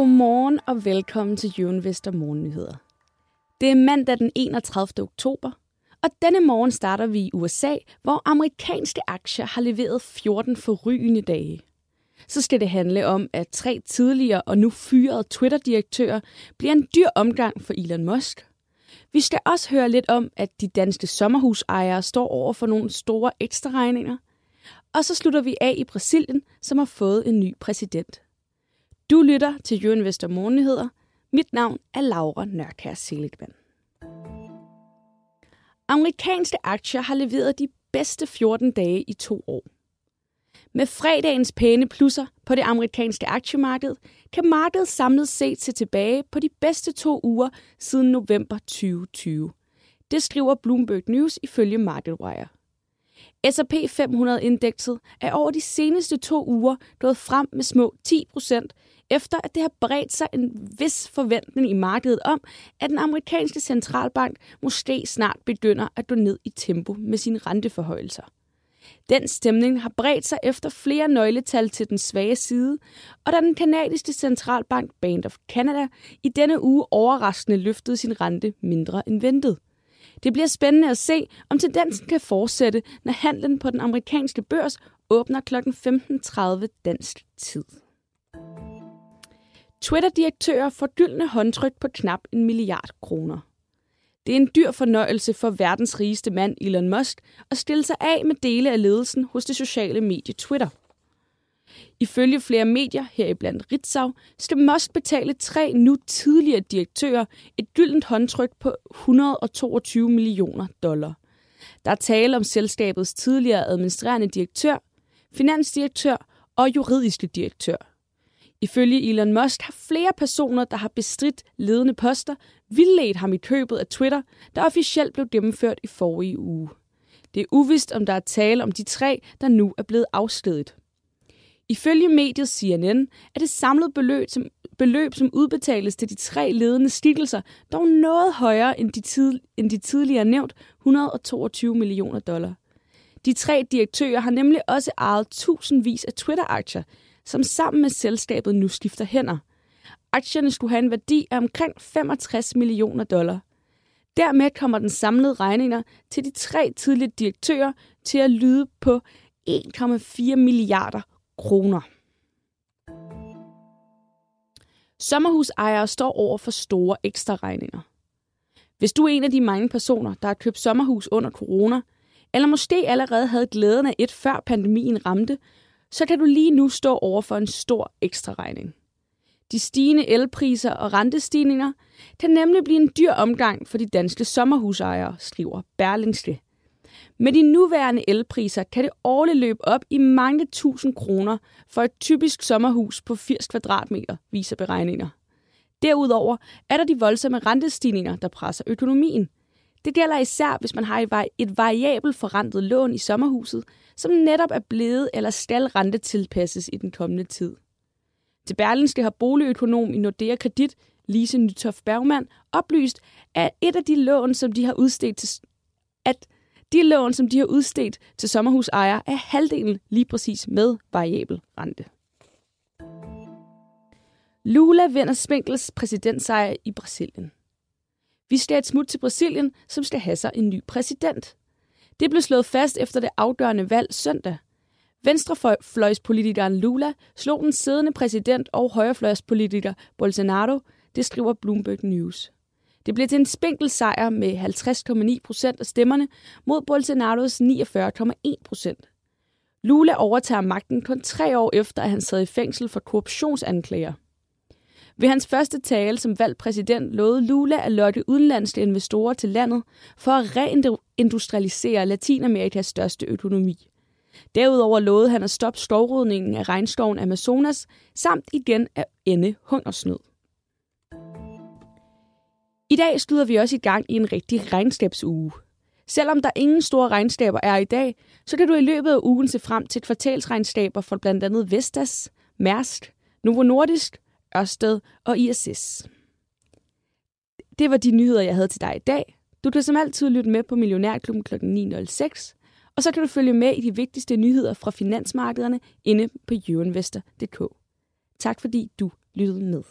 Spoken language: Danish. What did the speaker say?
Godmorgen og velkommen til Jørgen Vester Morgennyheder. Det er mandag den 31. oktober, og denne morgen starter vi i USA, hvor amerikanske aktier har leveret 14 forrygende dage. Så skal det handle om, at tre tidligere og nu fyrede Twitter-direktører bliver en dyr omgang for Elon Musk. Vi skal også høre lidt om, at de danske sommerhusejere står over for nogle store ekstra regninger. Og så slutter vi af i Brasilien, som har fået en ny præsident. Du lytter til Jørgen Vester Morgenheder. Mit navn er Laura Nørkær Seligman. Amerikanske aktier har leveret de bedste 14 dage i to år. Med fredagens pæne plusser på det amerikanske aktiemarked, kan markedet samlet set se tilbage på de bedste to uger siden november 2020. Det skriver Bloomberg News ifølge MarketWire. S&P 500-indekset er over de seneste to uger gået frem med små 10 procent, efter at det har bredt sig en vis forventning i markedet om, at den amerikanske centralbank måske snart begynder at gå ned i tempo med sine renteforhøjelser. Den stemning har bredt sig efter flere nøgletal til den svage side, og da den kanadiske centralbank Bank of Canada i denne uge overraskende løftede sin rente mindre end ventet. Det bliver spændende at se, om tendensen kan fortsætte, når handlen på den amerikanske børs åbner kl. 15.30 dansk tid. Twitter-direktører får gyldne håndtryk på knap en milliard kroner. Det er en dyr fornøjelse for verdens rigeste mand Elon Musk at stille sig af med dele af ledelsen hos det sociale medie Twitter. Ifølge flere medier, heriblandt Ritzau, skal Musk betale tre nu tidligere direktører et gyldent håndtryk på 122 millioner dollar. Der er tale om selskabets tidligere administrerende direktør, finansdirektør og juridiske direktør. Ifølge Elon Musk har flere personer, der har bestridt ledende poster, vildledt ham i købet af Twitter, der officielt blev gennemført i forrige uge. Det er uvist, om der er tale om de tre, der nu er blevet afskedet. Ifølge mediet CNN er det samlede beløb som, beløb, som udbetales til de tre ledende stikkelser, dog noget højere end de, tid, end de tidligere nævnt 122 millioner dollar. De tre direktører har nemlig også ejet tusindvis af Twitter-aktier, som sammen med selskabet nu skifter hænder. Aktierne skulle have en værdi af omkring 65 millioner dollar. Dermed kommer den samlede regninger til de tre tidlige direktører til at lyde på 1,4 milliarder kroner. Sommerhusejere står over for store ekstra regninger. Hvis du er en af de mange personer, der har købt sommerhus under corona, eller måske allerede havde glæden af et før pandemien ramte, så kan du lige nu stå over for en stor ekstra regning. De stigende elpriser og rentestigninger kan nemlig blive en dyr omgang for de danske sommerhusejere, skriver Berlingske. Med de nuværende elpriser kan det årligt løbe op i mange tusind kroner for et typisk sommerhus på 80 kvadratmeter, viser beregninger. Derudover er der de voldsomme rentestigninger, der presser økonomien. Det gælder især, hvis man har et variabelt forrentet lån i sommerhuset, som netop er blevet eller skal rente tilpasses i den kommende tid. Til Berlingske har boligøkonom i Nordea Kredit, Lise Nytoft Bergmann, oplyst, at et af de lån, som de har udstedt til, at de lån, som de har udstedt til sommerhusejere, er halvdelen lige præcis med variabel rente. Lula vinder Spinkels præsidentsejr i Brasilien. Vi skal et smut til Brasilien, som skal have sig en ny præsident. Det blev slået fast efter det afgørende valg søndag. Venstrefløjspolitikeren Lula slog den siddende præsident og højrefløjspolitiker Bolsonaro, det skriver Bloomberg News. Det blev til en spinkel sejr med 50,9 procent af stemmerne mod Bolsonaros 49,1 procent. Lula overtager magten kun tre år efter, at han sad i fængsel for korruptionsanklager. Ved hans første tale som valgt præsident lovede Lula at lokke udenlandske investorer til landet for at reindustrialisere Latinamerikas største økonomi. Derudover lovede han at stoppe skovrydningen af regnskoven Amazonas, samt igen at ende hungersnød. I dag skyder vi også i gang i en rigtig regnskabsuge. Selvom der ingen store regnskaber er i dag, så kan du i løbet af ugen se frem til kvartalsregnskaber for blandt andet Vestas, Mærsk, Novo Nordisk, Ørsted og ISS. Det var de nyheder, jeg havde til dig i dag. Du kan som altid lytte med på Millionærklubben kl. 9.06, og så kan du følge med i de vigtigste nyheder fra finansmarkederne inde på euroinvestor.dk. Tak fordi du lyttede med.